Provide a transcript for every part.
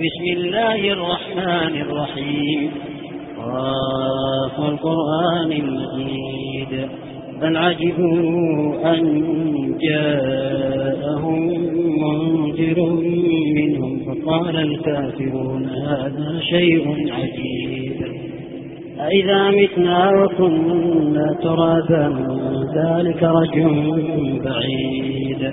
بسم الله الرحمن الرحيم. قاف القرآن المجيد. بل عجبوا أن جاءهم منذر منهم فقال الكافرون هذا شيء عجيب. أإذا متنا وكنا ترابا ذلك رجل بعيد.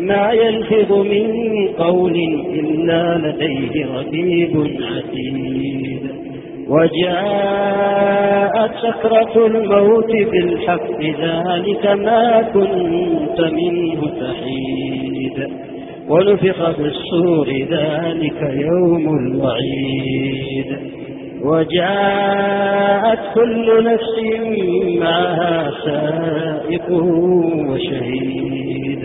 ما يلفظ من قول إلا لديه رقيب عتيد. وجاءت سكرة الموت بالحق ذلك ما كنت منه تحيد. ونفخ في السور ذلك يوم الوعيد. وجاءت كل نفس معها سائق وشهيد.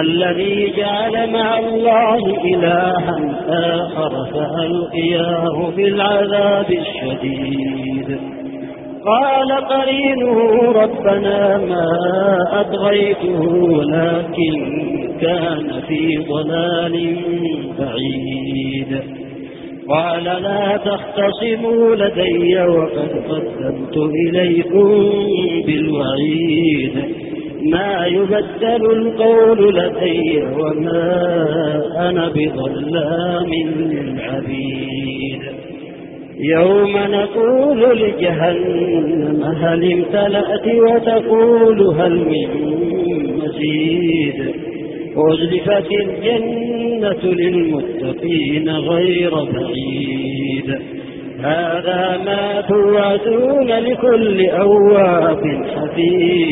الذي جعل مع الله إلها آخر فألقياه في العذاب الشديد. قال قرينه ربنا ما أطغيته ولكن كان في ضلال بعيد. قال لا تختصموا لدي وقد قدمت إليكم بالوعيد. ما يبدل القول لدي وما أنا بظلام للعبيد. يوم نقول لجهنم هل امتلأت وتقول هل من مزيد. وأزلفت الجنة للمتقين غير بعيد. هذا ما توعدون لكل أواب حفيظ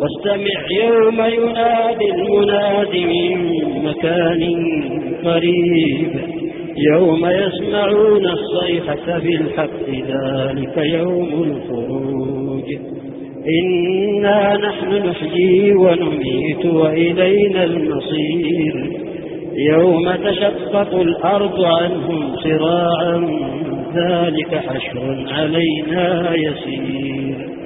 واستمع يوم ينادي المناد من مكان قريب. يوم يسمعون الصيحة بالحق ذلك يوم الخروج. إنا نحن نحيي ونميت وإلينا المصير. يوم تشقق الأرض عنهم صراعا ذلك حشر علينا يسير.